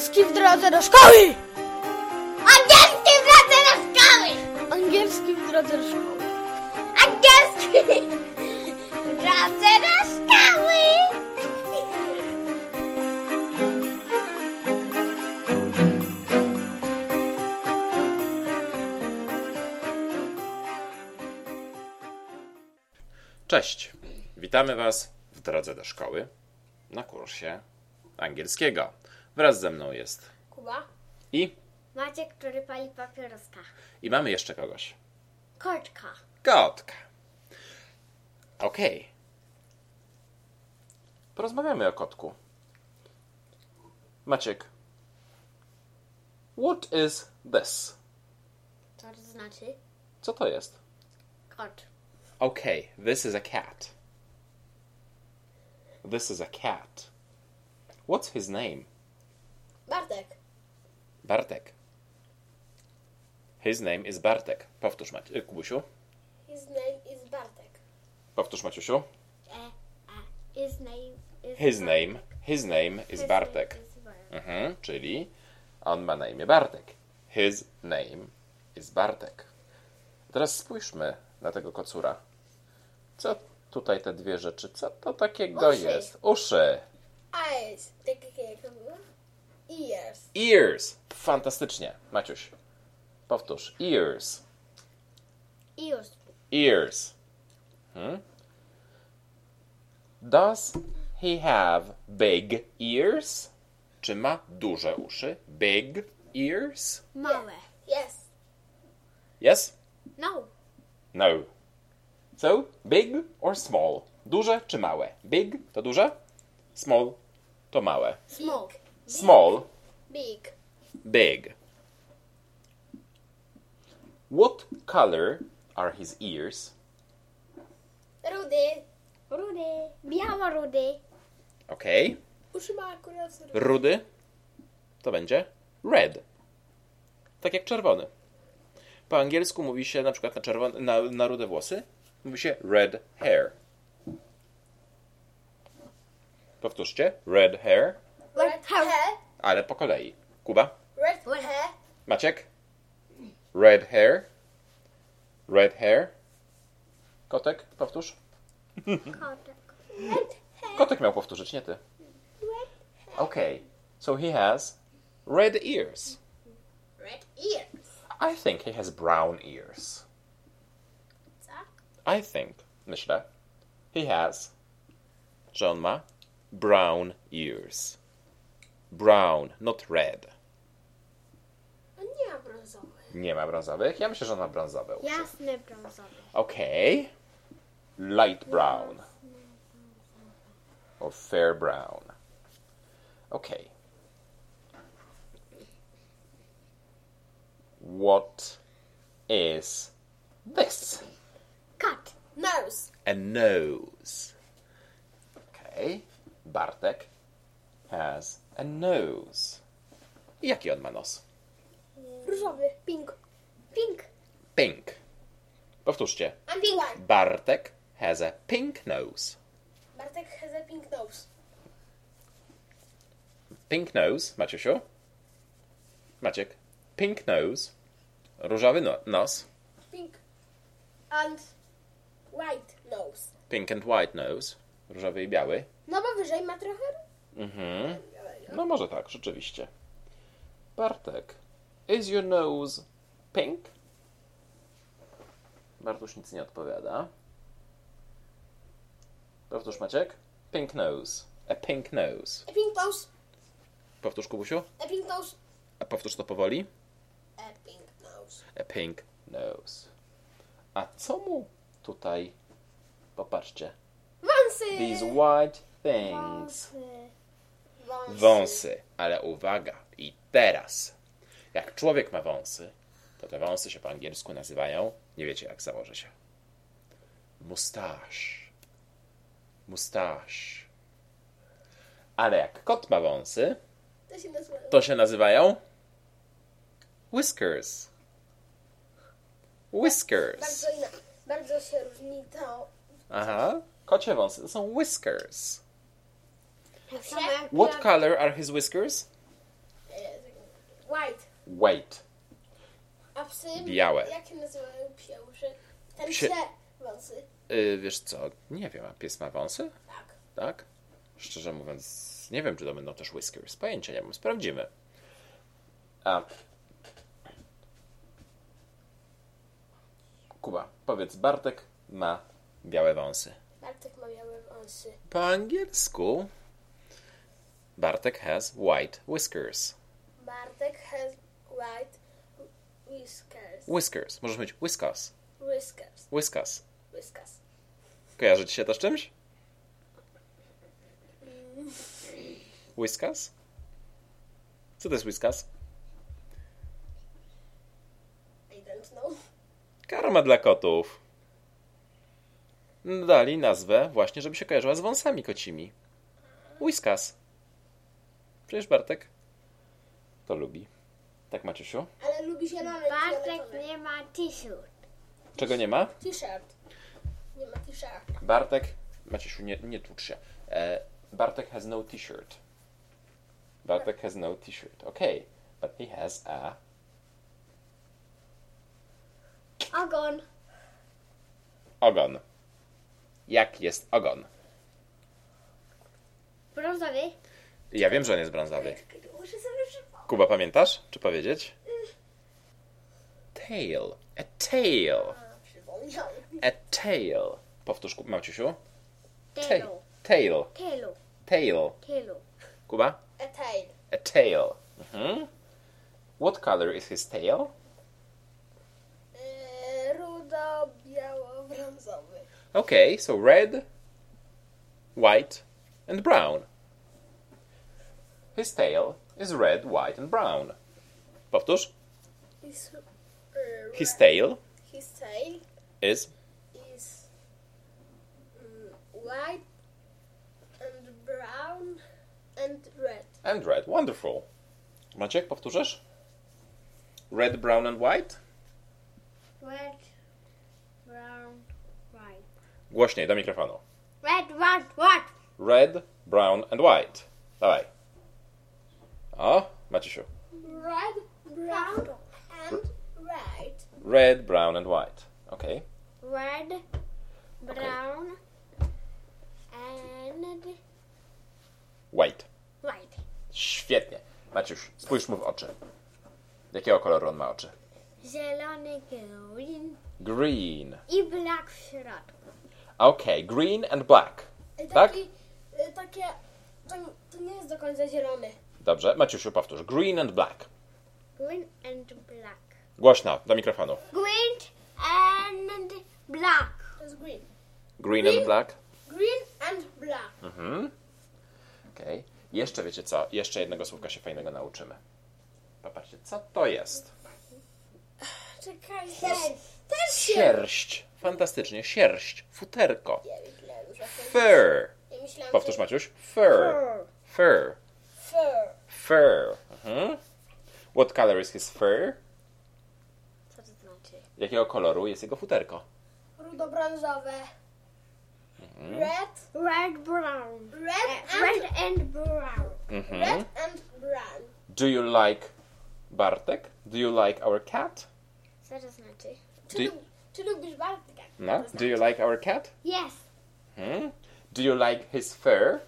Angielski w drodze do szkoły! Angielski w drodze do szkoły! Angielski w drodze do szkoły. Angielski w drodze do szkoły! Cześć! Witamy Was w drodze do szkoły na kursie angielskiego. Wraz ze mną jest Kuba? i Maciek, który pali papieroska. i mamy jeszcze kogoś. Koczka. Kotka. Okej. Porozmawiamy o kotku. Maciek. What is this? Co to znaczy? Co to jest? Kot. Okay, this is a cat. This is a cat. What's his name? Bartek. Bartek. His name is Bartek. Powtórz, Maci- y, Kubusiu. His name is Bartek. Powtórz, Maciusiu. E, a, his name is His name. His name is His Bartek. name is Bartek. Mhm, czyli on ma na imię Bartek. His name is Bartek. Teraz spójrzmy na tego kocura. Co tutaj te dwie rzeczy? Co to takiego Uszy. jest? Uszy. Eyes. Ears. Ears. Fantastycznie. Maciuś. Powtórz. Ears. Ears. Ears. Hmm? Does he have big ears? Czy ma duże uszy? Big ears? Małe. Yes. Yes? No. No. So, big or small? Duże czy małe? Big to duże? Small to małe. Small. Small, Big. big. What color are his ears? Rudy. Rudy. Biało rudy. Okay. Uszy ma akurat Rudy to będzie red. Tak jak czerwony. Po angielsku mówi się na przykład na, czerwone, na, na rude włosy, mówi się red hair. Powtórzcie. Red hair, Red hair. ale po kolei. Kuba, Red hair. Maciek. Red hair. Red hair. Kotek, powtórz. Kotek. Red hair. Kotek miał powtórzyć, nie ty. Red Okay. So he has red ears. Red ears. I think he has brown ears. Co? I think, myślę, he has, że on ma brown ears. Brown, not red. Nie ma brązowych. Nie ma brązowych? Ja myślę, że on ma brązowe uszy. Jasny brązowy. Okay. Light brown. Or fair brown. Okay. What is this? Cut. Nose. A nose. Okay. Bartek has a nose. Jaki on ma nos? Różowy. Pink. Pink. Pink. Powtórzcie. I'm pink one. Bartek has a pink nose. Bartek has a pink nose. Pink nose, Maciusiu. Maciek. Pink nose. Różowy no nos. Pink and white nose. Pink and white nose. Różowy i biały. No bo wyżej ma trochę Mhm. No może tak, rzeczywiście. Bartek. Is your nose pink? Bartuś nic nie odpowiada. Powtórz Maciek. Pink nose. A pink nose. A pink nose. Powtórz Kubusiu. A pink nose. A powtórz to powoli. A pink nose. A pink nose. A co mu tutaj? Popatrzcie. Wąsy. These white things. Wąsy. Wąsy. Ale uwaga. I teraz. Jak człowiek ma wąsy, to te wąsy się po angielsku nazywają, nie wiecie jak założy się. Mustache. Mustache. Ale jak kot ma wąsy, To się nazywa. to się nazywają whiskers. Whiskers. Bardzo, bardzo się różni to. Aha. Kocie wąsy to są whiskers. What color are his whiskers? White. White. A psy? Białe. Jak się nazywają uszy? Ten psie wąsy. Yy, wiesz co, nie wiem, a pies ma wąsy? Tak. Tak? Szczerze mówiąc, nie wiem, czy to będą też whiskers. Pojęcia nie mam. Sprawdzimy. A. Kuba, powiedz, Bartek ma białe wąsy. Bartek ma białe wąsy. Po angielsku Bartek has white whiskers. Bartek has white whiskers. Whiskers. Możesz mieć whiskas. Whiskers. Whiskas. Whiskas. Kojarzy ci się to z czymś? Whiskas? Co to jest whiskas? I don't know. Karma dla kotów. Dali nazwę właśnie, żeby się kojarzyła z wąsami kocimi. Whiskas. Przecież Bartek to lubi. Tak, Maciusiu? Ale lubi zielone Bartek nie ma t-shirt. Czego nie ma? T-shirt. Nie ma t-shirt. Bartek, Maciusiu, nie, nie tłucz się. E, Bartek has no t-shirt. Bartek has no t-shirt. Okay, but he has a Ogon. ogon. Jak jest ogon? Brązowy. Ja wiem, że on jest brązowy. Kuba, pamiętasz? Czy powiedzieć? Tail. A tail. A tail. Powtórz, Maciusiu. Tail. Tail. Tail. Tylu. Kuba? A tail. A tail. Mhm. What color is his tail? Yy, rudo, biało, brązowy. Okay, so red, white, and brown. His tail is red, white, and brown. Powtórz. His, yy, His tail his tail is is mm, white and brown and red. and red. Wonderful. Maciek, powtórzysz? Red, brown, and white? Red. Brown. White. Głośniej, do mikrofonu. Red, white, white. Red, brown, and white. Dawaj. O, Maciusiu. Red, brown and white. Red, brown, and white. Okay. Red. Brown. And White. white. Świetnie. Maciuś, spójrz mu w oczy. Jakiego koloru on ma oczy? Zielony, green Green. i black w środku. Okay, green and black. Tak? taki, y, takie, to, to nie jest do końca zielony. Dobrze, Maciusiu, powtórz. Green and black. Green and black. Głośno, do mikrofonu. Green and black. To jest green. Green and black. Green and black. Mhm. Okej. Jeszcze wiecie co? Jeszcze jednego słówka się fajnego nauczymy. Popatrzcie, co to jest? Czekaj, też. Sierść. Fantastycznie, sierść. Futerko. Fur. Powtórz. Maciuś. Fur. Fur. Fur. Fur. Mhm. What color is his fur? Co to znaczy? Jakiego koloru jest jego futerko? Rudo-brązowe. Mhm. Red. Red, brown. Red Uh, and... red and brown. Mhm. Red and brown. Do you like Bartek? Do you like our cat? Co to znaczy? Czy, Do- czy lubisz Bartka? No. Do you like our cat? Yes. Hmm? Do you like his fur?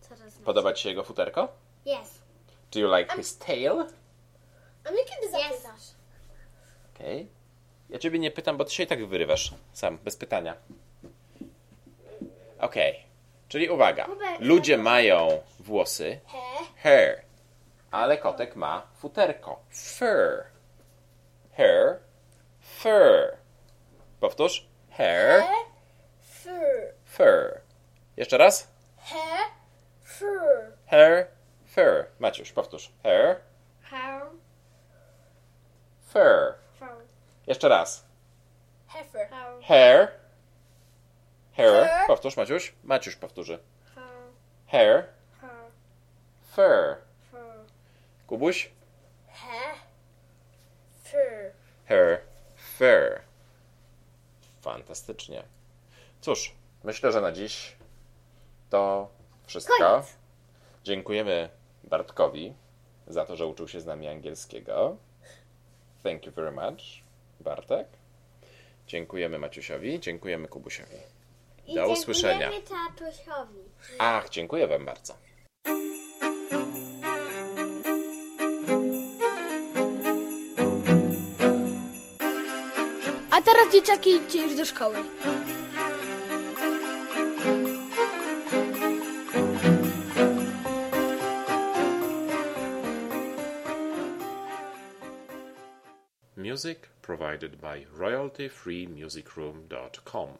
Co to znaczy? Podoba ci się jego futerko? Yes. Do you like his tail? A mnie kiedy zapytasz? Okej. Ja ciebie nie pytam, bo ty się i tak wyrywasz sam, bez pytania. Okej. Czyli uwaga. Ludzie mają włosy, hair, ale kotek ma futerko, fur. Hair, fur. Powtórz. Hair. Fur. fur. Jeszcze raz. He. Fur. Hair, fur. Maciuś, powtórz. Hair, fur. How? Jeszcze raz. Heifer. Hair. Hair. Hair. Powtórz, Maciuś. Maciuś powtórzy. Hair. How? Fur. How? Kubuś. He. Fur. Hair. Fur. Fantastycznie. Cóż, myślę, że na dziś to wszystko. Koniec. Dziękujemy Bartkowi za to, że uczył się z nami angielskiego. Thank you very much, Bartek. Dziękujemy Maciusiowi, dziękujemy Kubusiowi. I Do usłyszenia. dziękujemy tatusiowi. Ach, dziękuję Wam bardzo. A teraz dzieciaki idźcie już do szkoły. Music provided by royaltyfreemusicroom.com.